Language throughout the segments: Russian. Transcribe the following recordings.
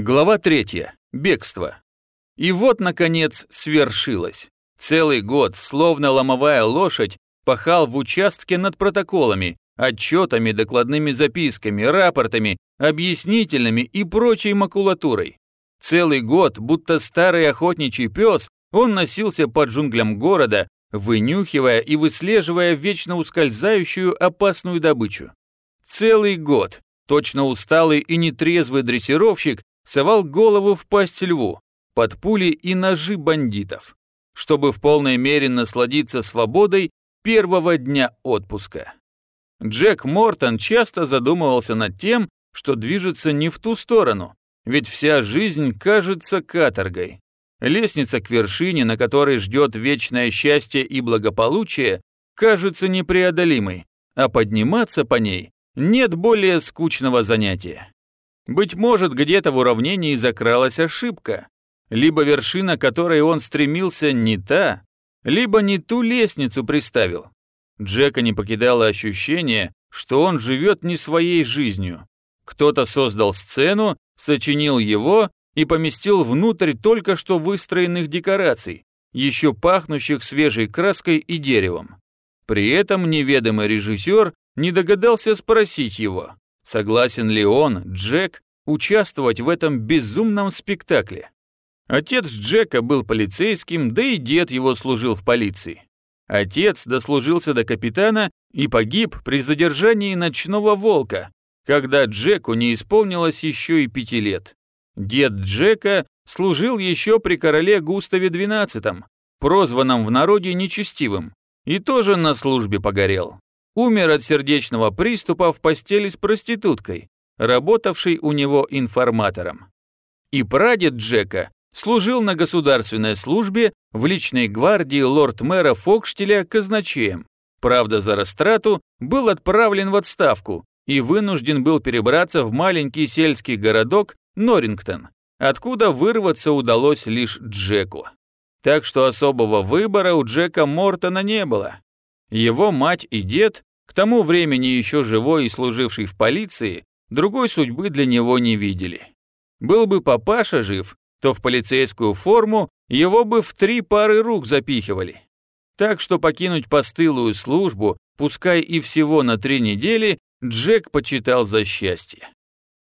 Глава третья. Бегство. И вот, наконец, свершилось. Целый год, словно ломовая лошадь, пахал в участке над протоколами, отчетами, докладными записками, рапортами, объяснительными и прочей макулатурой. Целый год, будто старый охотничий пес, он носился по джунглям города, вынюхивая и выслеживая вечно ускользающую опасную добычу. Целый год точно усталый и нетрезвый дрессировщик совал голову в пасть льву, под пули и ножи бандитов, чтобы в полной мере насладиться свободой первого дня отпуска. Джек Мортон часто задумывался над тем, что движется не в ту сторону, ведь вся жизнь кажется каторгой. Лестница к вершине, на которой ждет вечное счастье и благополучие, кажется непреодолимой, а подниматься по ней нет более скучного занятия. Быть может, где-то в уравнении закралась ошибка. Либо вершина, к которой он стремился, не та, либо не ту лестницу приставил. Джека не покидало ощущение, что он живет не своей жизнью. Кто-то создал сцену, сочинил его и поместил внутрь только что выстроенных декораций, еще пахнущих свежей краской и деревом. При этом неведомый режиссер не догадался спросить его, Согласен ли он, Джек, участвовать в этом безумном спектакле? Отец Джека был полицейским, да и дед его служил в полиции. Отец дослужился до капитана и погиб при задержании ночного волка, когда Джеку не исполнилось еще и пяти лет. Дед Джека служил еще при короле Густаве XII, прозванном в народе нечестивым, и тоже на службе погорел умер от сердечного приступа в постели с проституткой, работавшей у него информатором. И прадед Джека служил на государственной службе в личной гвардии лорд-мэра Фокштеля казначеем. Правда, за растрату был отправлен в отставку и вынужден был перебраться в маленький сельский городок Норрингтон, откуда вырваться удалось лишь Джеку. Так что особого выбора у Джека Мортона не было. Его мать и дед тому времени еще живой и служивший в полиции, другой судьбы для него не видели. Был бы папаша жив, то в полицейскую форму его бы в три пары рук запихивали. Так что покинуть постылую службу, пускай и всего на три недели, Джек почитал за счастье.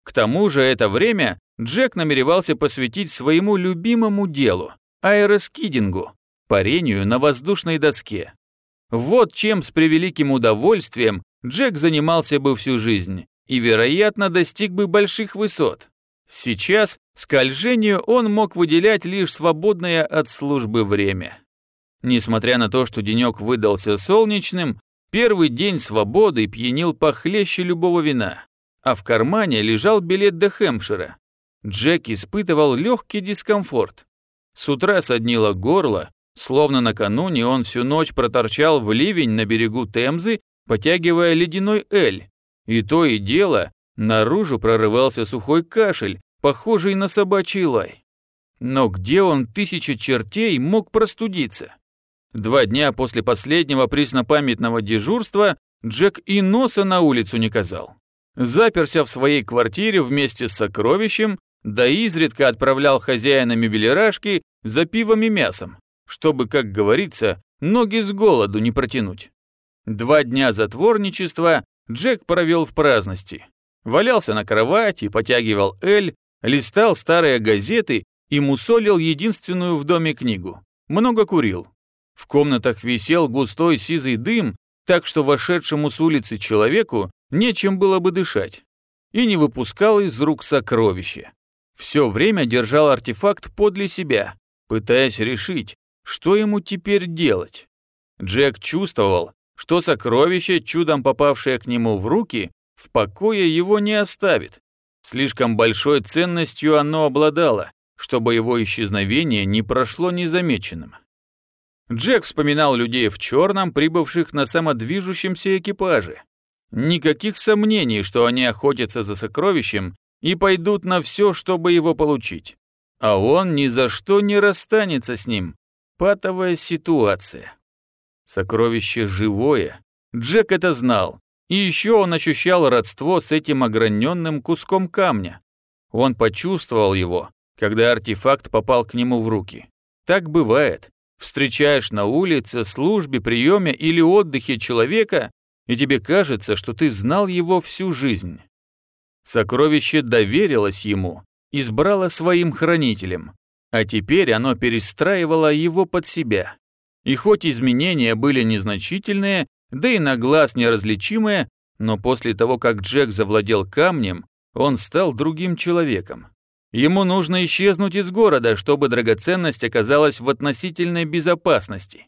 К тому же это время Джек намеревался посвятить своему любимому делу – аэроскидингу, парению на воздушной доске. Вот чем с превеликим удовольствием Джек занимался бы всю жизнь и, вероятно, достиг бы больших высот. Сейчас скольжению он мог выделять лишь свободное от службы время. Несмотря на то, что денек выдался солнечным, первый день свободы пьянил похлеще любого вина, а в кармане лежал билет до Хэмпшира. Джек испытывал легкий дискомфорт. С утра соднило горло, Словно накануне он всю ночь проторчал в ливень на берегу Темзы, потягивая ледяной эль. И то и дело, наружу прорывался сухой кашель, похожий на собачий лай. Но где он тысяча чертей мог простудиться? Два дня после последнего преснопамятного дежурства Джек и носа на улицу не казал. Заперся в своей квартире вместе с сокровищем, да изредка отправлял хозяина мебелирашки за пивом и мясом чтобы, как говорится, ноги с голоду не протянуть. Два дня затворничества Джек провел в праздности. Валялся на кровати, потягивал эль, листал старые газеты и мусолил единственную в доме книгу. Много курил. В комнатах висел густой сизый дым, так что вошедшему с улицы человеку нечем было бы дышать. И не выпускал из рук сокровища. Все время держал артефакт подле себя, пытаясь решить, что ему теперь делать? Джек чувствовал, что сокровище, чудом попавшее к нему в руки, в покое его не оставит. Слишком большой ценностью оно обладало, чтобы его исчезновение не прошло незамеченным. Джек вспоминал людей в черном, прибывших на самодвижущемся экипаже. Никаких сомнений, что они охотятся за сокровищем и пойдут на все, чтобы его получить. А он ни за что не расстанется с ним, Патовая ситуация. Сокровище живое. Джек это знал. И еще он ощущал родство с этим ограненным куском камня. Он почувствовал его, когда артефакт попал к нему в руки. Так бывает. Встречаешь на улице, службе, приеме или отдыхе человека, и тебе кажется, что ты знал его всю жизнь. Сокровище доверилось ему, избрало своим хранителем, а теперь оно перестраивало его под себя. И хоть изменения были незначительные, да и на глаз неразличимые, но после того, как Джек завладел камнем, он стал другим человеком. Ему нужно исчезнуть из города, чтобы драгоценность оказалась в относительной безопасности.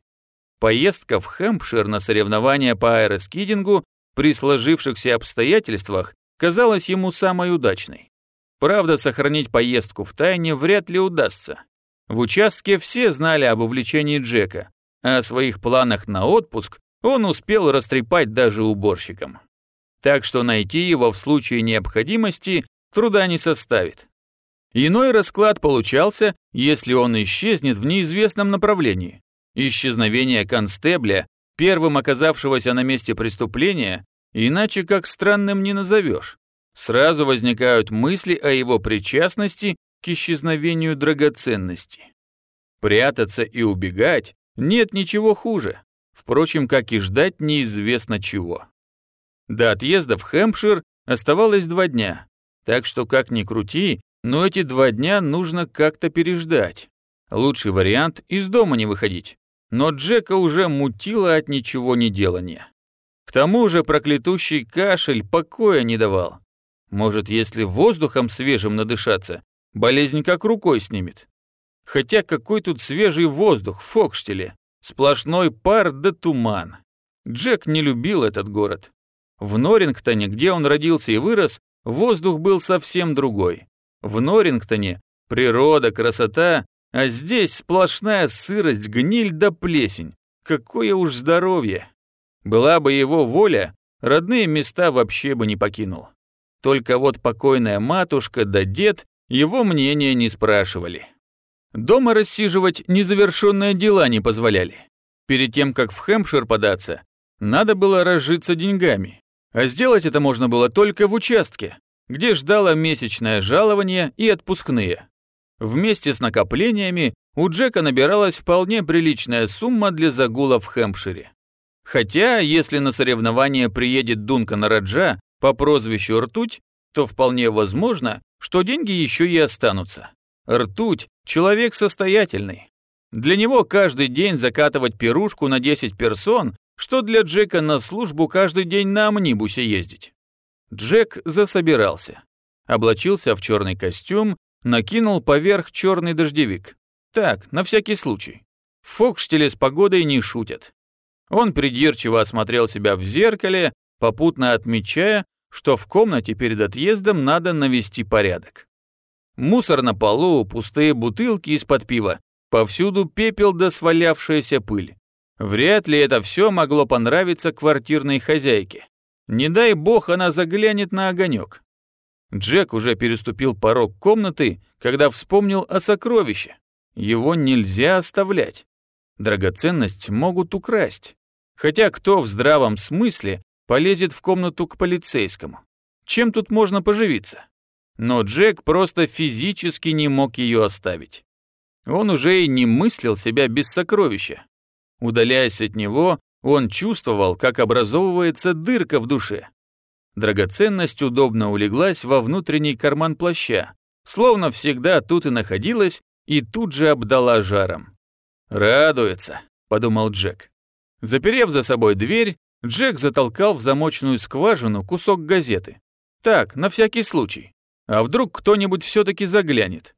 Поездка в Хэмпшир на соревнования по аэроскидингу при сложившихся обстоятельствах казалась ему самой удачной. Правда, сохранить поездку в тайне вряд ли удастся. В участке все знали об увлечении Джека, а о своих планах на отпуск он успел растрепать даже уборщикам. Так что найти его в случае необходимости труда не составит. Иной расклад получался, если он исчезнет в неизвестном направлении. Исчезновение констебля, первым оказавшегося на месте преступления, иначе как странным не назовешь. Сразу возникают мысли о его причастности к исчезновению драгоценности. Прятаться и убегать нет ничего хуже, впрочем, как и ждать неизвестно чего. До отъезда в Хэмпшир оставалось два дня, так что как ни крути, но эти два дня нужно как-то переждать. Лучший вариант – из дома не выходить. Но Джека уже мутило от ничего не делания. К тому же проклятущий кашель покоя не давал. Может, если воздухом свежим надышаться, болезнь как рукой снимет. Хотя какой тут свежий воздух Фокштеле. Сплошной пар да туман. Джек не любил этот город. В Норрингтоне, где он родился и вырос, воздух был совсем другой. В Норрингтоне природа, красота, а здесь сплошная сырость, гниль да плесень. Какое уж здоровье. Была бы его воля, родные места вообще бы не покинул. Только вот покойная матушка да дед его мнения не спрашивали. Дома рассиживать незавершенные дела не позволяли. Перед тем, как в Хэмпшир податься, надо было разжиться деньгами. А сделать это можно было только в участке, где ждало месячное жалование и отпускные. Вместе с накоплениями у Джека набиралась вполне приличная сумма для загула в Хэмпшире. Хотя, если на соревнование приедет Дункан Раджа по прозвищу Ртуть, то вполне возможно, что деньги еще и останутся. Ртуть – человек состоятельный. Для него каждый день закатывать пирушку на 10 персон, что для Джека на службу каждый день на амнибусе ездить. Джек засобирался. Облачился в черный костюм, накинул поверх черный дождевик. Так, на всякий случай. В с погодой не шутят. Он придирчиво осмотрел себя в зеркале, попутно отмечая, что в комнате перед отъездом надо навести порядок. Мусор на полу, пустые бутылки из-под пива, повсюду пепел да свалявшаяся пыль. Вряд ли это все могло понравиться квартирной хозяйке. Не дай бог она заглянет на огонек. Джек уже переступил порог комнаты, когда вспомнил о сокровище. Его нельзя оставлять. Драгоценность могут украсть. Хотя кто в здравом смысле полезет в комнату к полицейскому? Чем тут можно поживиться? Но Джек просто физически не мог ее оставить. Он уже и не мыслил себя без сокровища. Удаляясь от него, он чувствовал, как образовывается дырка в душе. Драгоценность удобно улеглась во внутренний карман плаща, словно всегда тут и находилась, и тут же обдала жаром. «Радуется», — подумал Джек. Заперев за собой дверь, Джек затолкал в замочную скважину кусок газеты. Так, на всякий случай. А вдруг кто-нибудь все-таки заглянет?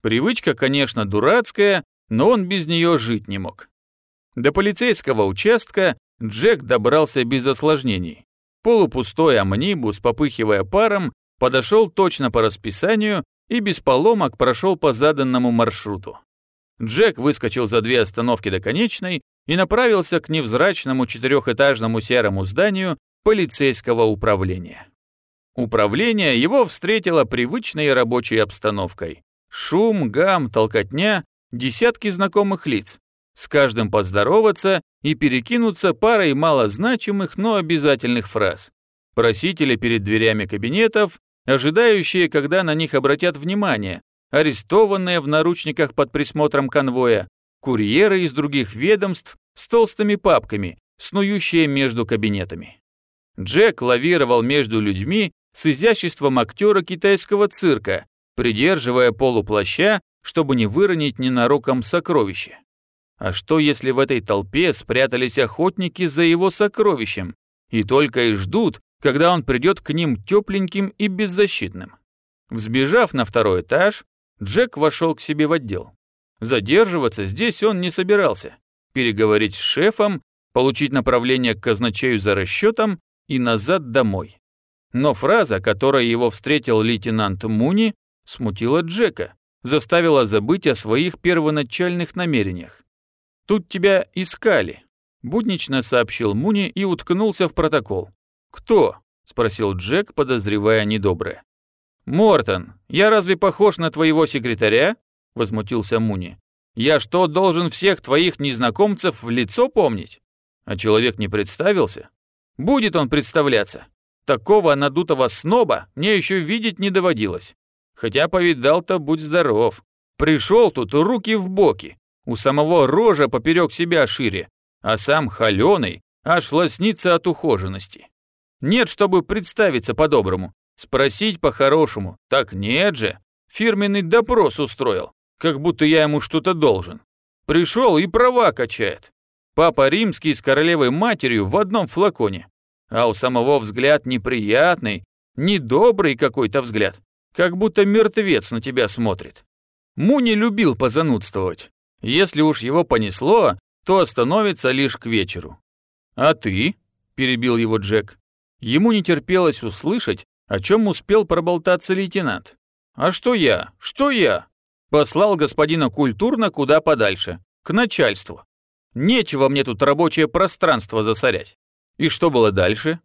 Привычка, конечно, дурацкая, но он без нее жить не мог. До полицейского участка Джек добрался без осложнений. Полупустой амнибус, попыхивая паром, подошел точно по расписанию и без поломок прошел по заданному маршруту. Джек выскочил за две остановки до конечной и направился к невзрачному четырехэтажному серому зданию полицейского управления. Управление его встретило привычной рабочей обстановкой. Шум, гам, толкотня, десятки знакомых лиц, с каждым поздороваться и перекинуться парой малозначимых, но обязательных фраз. Просители перед дверями кабинетов, ожидающие, когда на них обратят внимание, арестованные в наручниках под присмотром конвоя, курьеры из других ведомств с толстыми папками, снующие между кабинетами. Джек лавировал между людьми с изяществом актера китайского цирка, придерживая полуплаща, чтобы не выронить ненароком сокровище. А что, если в этой толпе спрятались охотники за его сокровищем и только и ждут, когда он придет к ним тепленьким и беззащитным? Взбежав на второй этаж, Джек вошел к себе в отдел. Задерживаться здесь он не собирался. Переговорить с шефом, получить направление к казначею за расчетом и назад домой. Но фраза, которой его встретил лейтенант Муни, смутила Джека, заставила забыть о своих первоначальных намерениях. «Тут тебя искали», – буднично сообщил Муни и уткнулся в протокол. «Кто?» – спросил Джек, подозревая недоброе. «Мортон, я разве похож на твоего секретаря?» – возмутился Муни. «Я что, должен всех твоих незнакомцев в лицо помнить?» А человек не представился? Будет он представляться. Такого надутого сноба мне еще видеть не доводилось. Хотя повидал-то будь здоров. Пришел тут руки в боки, у самого рожа поперек себя шире, а сам холеный, аж лоснится от ухоженности. Нет, чтобы представиться по-доброму, спросить по-хорошему. Так нет же, фирменный допрос устроил, как будто я ему что-то должен. Пришел и права качает. Папа римский с королевой матерью в одном флаконе. А у самого взгляд неприятный, недобрый какой-то взгляд, как будто мертвец на тебя смотрит. Муни любил позанудствовать. Если уж его понесло, то остановится лишь к вечеру. «А ты?» – перебил его Джек. Ему не терпелось услышать, о чем успел проболтаться лейтенант. «А что я? Что я?» Послал господина культурно куда подальше, к начальству. Нечего мне тут рабочее пространство засорять. И что было дальше?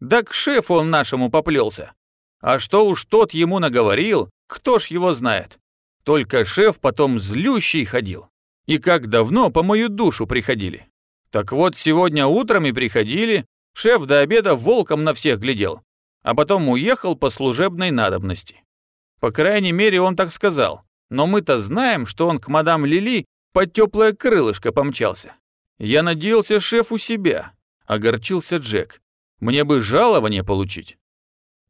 Да к шефу он нашему поплелся. А что уж тот ему наговорил, кто ж его знает. Только шеф потом злющий ходил. И как давно по мою душу приходили. Так вот, сегодня утром и приходили, шеф до обеда волком на всех глядел, а потом уехал по служебной надобности. По крайней мере, он так сказал. Но мы-то знаем, что он к мадам Лили под теплое крылышко помчался. Я надеялся шеф у себя, огорчился Джек. Мне бы жалование получить.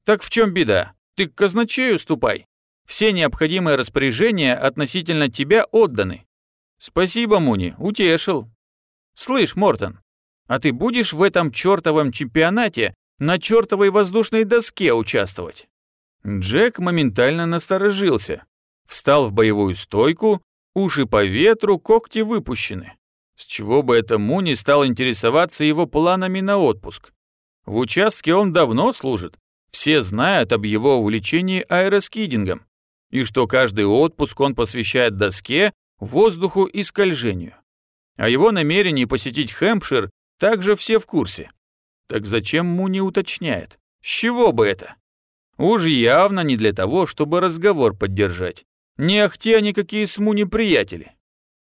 Так в чем беда? Ты к казначею ступай. Все необходимые распоряжения относительно тебя отданы. Спасибо, Муни, утешил. Слышь, Мортон, а ты будешь в этом чертовом чемпионате на чертовой воздушной доске участвовать? Джек моментально насторожился, встал в боевую стойку Уши по ветру, когти выпущены. С чего бы это Муни стал интересоваться его планами на отпуск? В участке он давно служит. Все знают об его увлечении аэроскидингом. И что каждый отпуск он посвящает доске, воздуху и скольжению. О его намерении посетить Хэмпшир также все в курсе. Так зачем Муни уточняет? С чего бы это? Уж явно не для того, чтобы разговор поддержать. Не ахти они какие сму неприятели.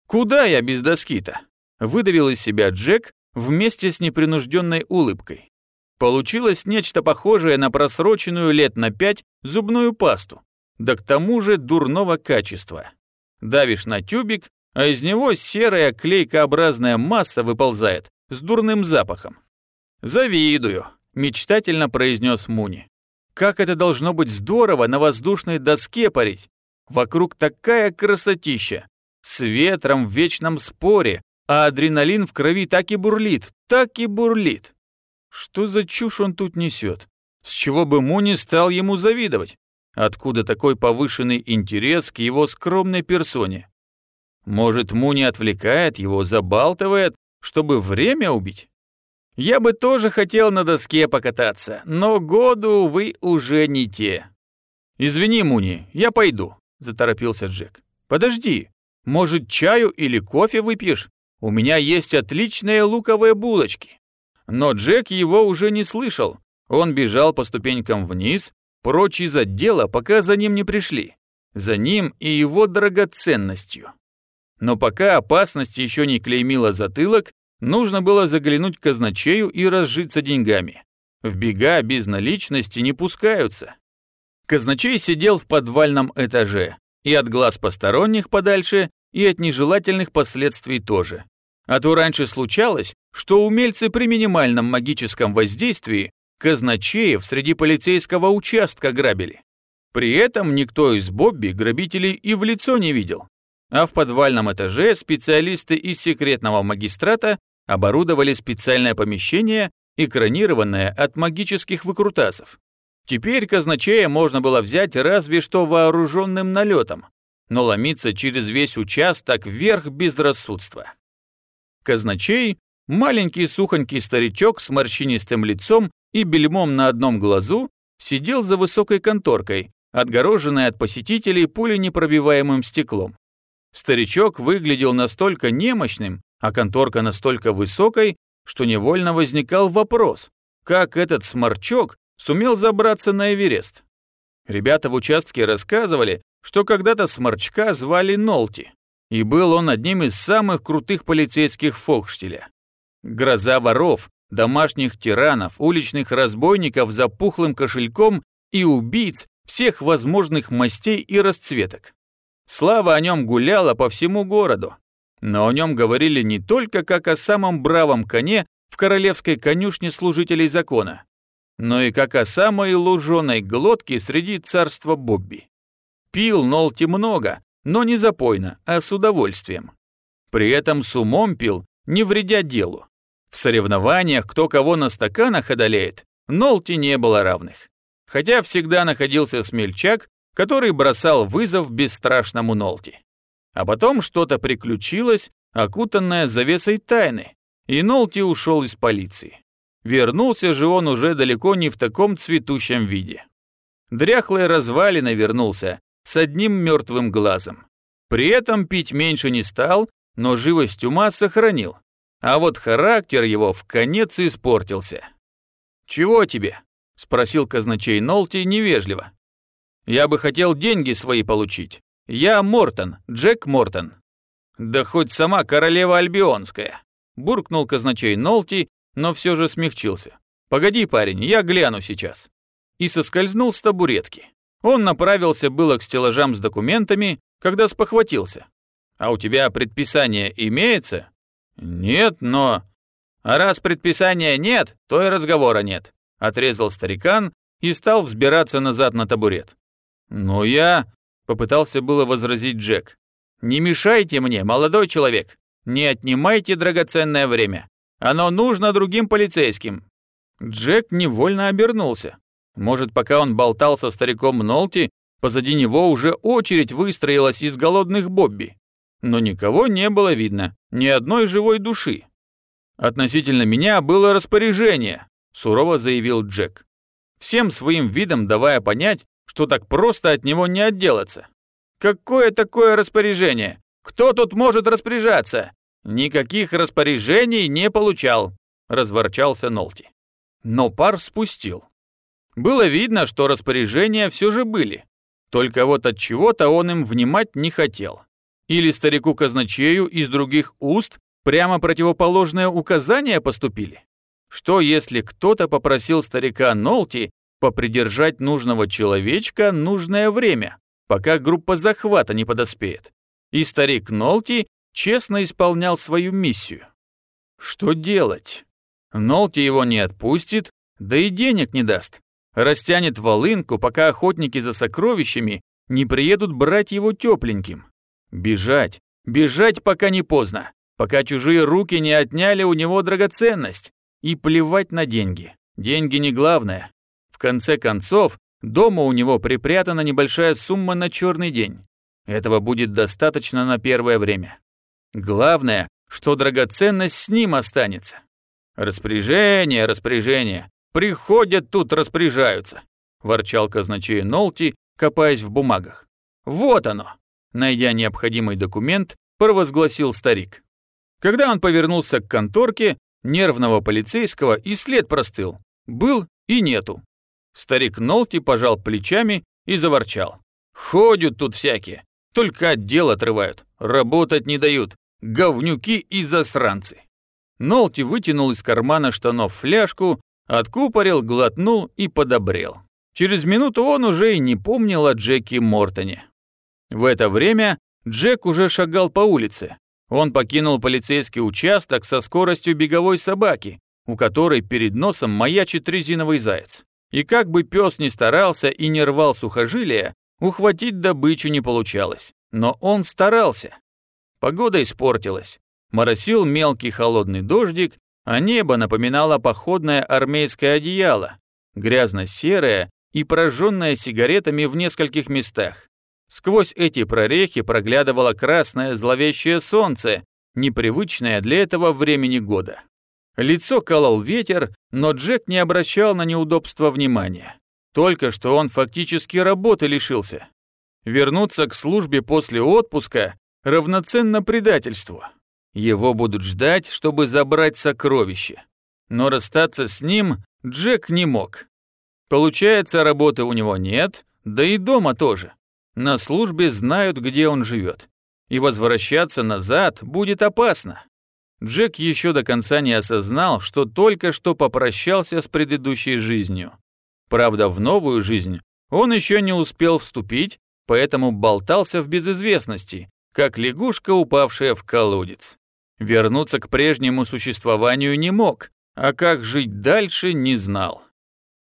Куда я без доски-то? Выдавил из себя Джек вместе с непринужденной улыбкой. Получилось нечто похожее на просроченную лет на пять зубную пасту, да к тому же дурного качества. Давишь на тюбик, а из него серая клейкообразная масса выползает с дурным запахом. «Завидую», – мечтательно произнес Муни. «Как это должно быть здорово на воздушной доске парить, Вокруг такая красотища. С ветром в вечном споре, а адреналин в крови так и бурлит, так и бурлит. Что за чушь он тут несет? С чего бы Муни стал ему завидовать? Откуда такой повышенный интерес к его скромной персоне? Может, Муни отвлекает его, забалтывает, чтобы время убить? Я бы тоже хотел на доске покататься, но году, увы, уже не те. Извини, Муни, я пойду. – заторопился Джек. «Подожди, может, чаю или кофе выпьешь? У меня есть отличные луковые булочки». Но Джек его уже не слышал. Он бежал по ступенькам вниз, прочь из отдела, пока за ним не пришли. За ним и его драгоценностью. Но пока опасность еще не клеймила затылок, нужно было заглянуть к казначею и разжиться деньгами. В бега без наличности не пускаются. Казначей сидел в подвальном этаже, и от глаз посторонних подальше, и от нежелательных последствий тоже. А то раньше случалось, что умельцы при минимальном магическом воздействии казначеев среди полицейского участка грабили. При этом никто из Бобби грабителей и в лицо не видел. А в подвальном этаже специалисты из секретного магистрата оборудовали специальное помещение, экранированное от магических выкрутасов. Теперь казначея можно было взять разве что вооруженным налетом, но ломиться через весь участок вверх безрассудства. Казначей, маленький сухонький старичок с морщинистым лицом и бельмом на одном глазу, сидел за высокой конторкой, отгороженной от посетителей пуленепробиваемым стеклом. Старичок выглядел настолько немощным, а конторка настолько высокой, что невольно возникал вопрос, как этот сморчок сумел забраться на Эверест. Ребята в участке рассказывали, что когда-то сморчка звали Нолти, и был он одним из самых крутых полицейских Фокштеля. Гроза воров, домашних тиранов, уличных разбойников за пухлым кошельком и убийц всех возможных мастей и расцветок. Слава о нем гуляла по всему городу, но о нем говорили не только как о самом бравом коне в королевской конюшне служителей закона, но и как о самой луженой глотке среди царства Бобби. Пил Нолти много, но не запойно, а с удовольствием. При этом с умом пил, не вредя делу. В соревнованиях, кто кого на стаканах одолеет, Нолти не было равных. Хотя всегда находился смельчак, который бросал вызов бесстрашному Нолти. А потом что-то приключилось, окутанное завесой тайны, и Нолти ушел из полиции. Вернулся же он уже далеко не в таком цветущем виде. Дряхлый развалина вернулся, с одним мертвым глазом. При этом пить меньше не стал, но живость ума сохранил. А вот характер его в конец испортился. «Чего тебе?» – спросил казначей Нолти невежливо. «Я бы хотел деньги свои получить. Я Мортон, Джек Мортон». «Да хоть сама королева Альбионская», – буркнул казначей Нолти но все же смягчился. «Погоди, парень, я гляну сейчас». И соскользнул с табуретки. Он направился было к стеллажам с документами, когда спохватился. «А у тебя предписание имеется?» «Нет, но...» «А раз предписания нет, то и разговора нет», — отрезал старикан и стал взбираться назад на табурет. «Но я...» — попытался было возразить Джек. «Не мешайте мне, молодой человек. Не отнимайте драгоценное время. Оно нужно другим полицейским». Джек невольно обернулся. Может, пока он болтал со стариком Нолти, позади него уже очередь выстроилась из голодных Бобби. Но никого не было видно, ни одной живой души. «Относительно меня было распоряжение», – сурово заявил Джек. Всем своим видом давая понять, что так просто от него не отделаться. «Какое такое распоряжение? Кто тут может распоряжаться? «Никаких распоряжений не получал», – разворчался Нолти. Но пар спустил. Было видно, что распоряжения все же были. Только вот от чего-то он им внимать не хотел. Или старику-казначею из других уст прямо противоположное указания поступили? Что если кто-то попросил старика Нолти попридержать нужного человечка нужное время, пока группа захвата не подоспеет? И старик Нолти честно исполнял свою миссию. Что делать? Нолти его не отпустит, да и денег не даст. Растянет волынку, пока охотники за сокровищами не приедут брать его тепленьким. Бежать, бежать, пока не поздно, пока чужие руки не отняли у него драгоценность. И плевать на деньги. Деньги не главное. В конце концов, дома у него припрятана небольшая сумма на черный день. Этого будет достаточно на первое время. Главное, что драгоценность с ним останется. Распоряжение, распоряжение. Приходят тут, распоряжаются. Ворчал казначей Нолти, копаясь в бумагах. Вот оно. Найдя необходимый документ, провозгласил старик. Когда он повернулся к конторке, нервного полицейского и след простыл. Был и нету. Старик Нолти пожал плечами и заворчал. Ходят тут всякие, только отдел отрывают, работать не дают, говнюки и засранцы. Нолти вытянул из кармана штанов фляжку, откупорил, глотнул и подобрел. Через минуту он уже и не помнил о Джеке Мортоне. В это время Джек уже шагал по улице. Он покинул полицейский участок со скоростью беговой собаки, у которой перед носом маячит резиновый заяц. И как бы пес ни старался и не рвал сухожилия, ухватить добычу не получалось. Но он старался. Погода испортилась. Моросил мелкий холодный дождик, а небо напоминало походное армейское одеяло, грязно-серое и прожженное сигаретами в нескольких местах. Сквозь эти прорехи проглядывало красное зловещее солнце, непривычное для этого времени года. Лицо колол ветер, но Джек не обращал на неудобства внимания. Только что он фактически работы лишился. Вернуться к службе после отпуска равноценно предательству. Его будут ждать, чтобы забрать сокровище. Но расстаться с ним Джек не мог. Получается, работы у него нет, да и дома тоже. На службе знают, где он живет. И возвращаться назад будет опасно. Джек еще до конца не осознал, что только что попрощался с предыдущей жизнью. Правда, в новую жизнь он еще не успел вступить, поэтому болтался в безызвестности, как лягушка, упавшая в колодец. Вернуться к прежнему существованию не мог, а как жить дальше не знал.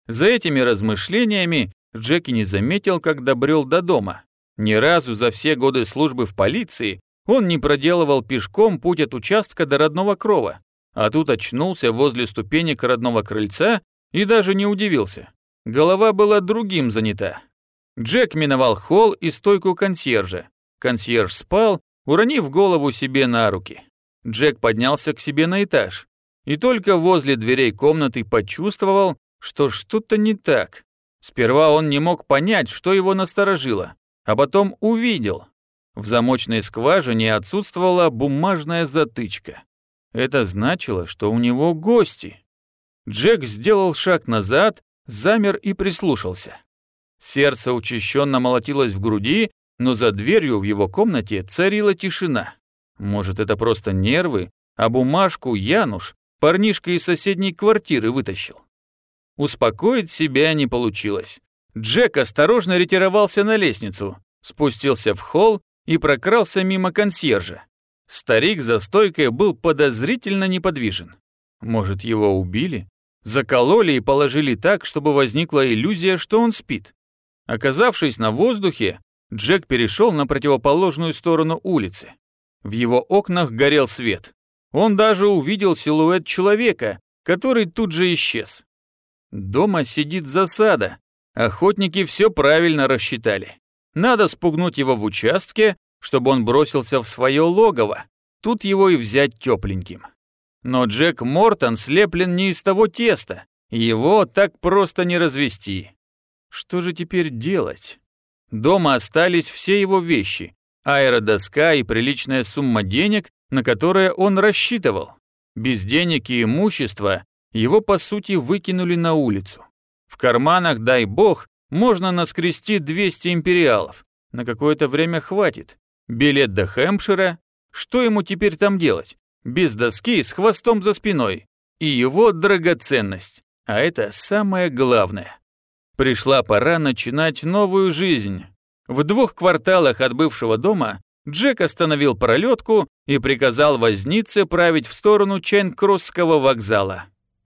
За этими размышлениями Джеки не заметил, как добрел до дома. Ни разу за все годы службы в полиции он не проделывал пешком путь от участка до родного крова, а тут очнулся возле ступенек родного крыльца и даже не удивился. Голова была другим занята. Джек миновал холл и стойку консьержа. Консьерж спал, уронив голову себе на руки. Джек поднялся к себе на этаж и только возле дверей комнаты почувствовал, что что-то не так. Сперва он не мог понять, что его насторожило, а потом увидел. В замочной скважине отсутствовала бумажная затычка. Это значило, что у него гости. Джек сделал шаг назад, замер и прислушался. Сердце учащенно молотилось в груди, но за дверью в его комнате царила тишина. Может, это просто нервы, а бумажку Януш, парнишка из соседней квартиры, вытащил. Успокоить себя не получилось. Джек осторожно ретировался на лестницу, спустился в холл и прокрался мимо консьержа. Старик за стойкой был подозрительно неподвижен. Может, его убили? Закололи и положили так, чтобы возникла иллюзия, что он спит. Оказавшись на воздухе, Джек перешел на противоположную сторону улицы. В его окнах горел свет. Он даже увидел силуэт человека, который тут же исчез. Дома сидит засада. Охотники все правильно рассчитали. Надо спугнуть его в участке, чтобы он бросился в свое логово. Тут его и взять тепленьким. Но Джек Мортон слеплен не из того теста. Его так просто не развести. Что же теперь делать? Дома остались все его вещи, аэродоска и приличная сумма денег, на которые он рассчитывал. Без денег и имущества его, по сути, выкинули на улицу. В карманах, дай бог, можно наскрести 200 империалов. На какое-то время хватит. Билет до Хэмпшира. Что ему теперь там делать? Без доски, с хвостом за спиной. И его драгоценность. А это самое главное. Пришла пора начинать новую жизнь. В двух кварталах от бывшего дома Джек остановил пролетку и приказал вознице править в сторону Чайнкросского вокзала.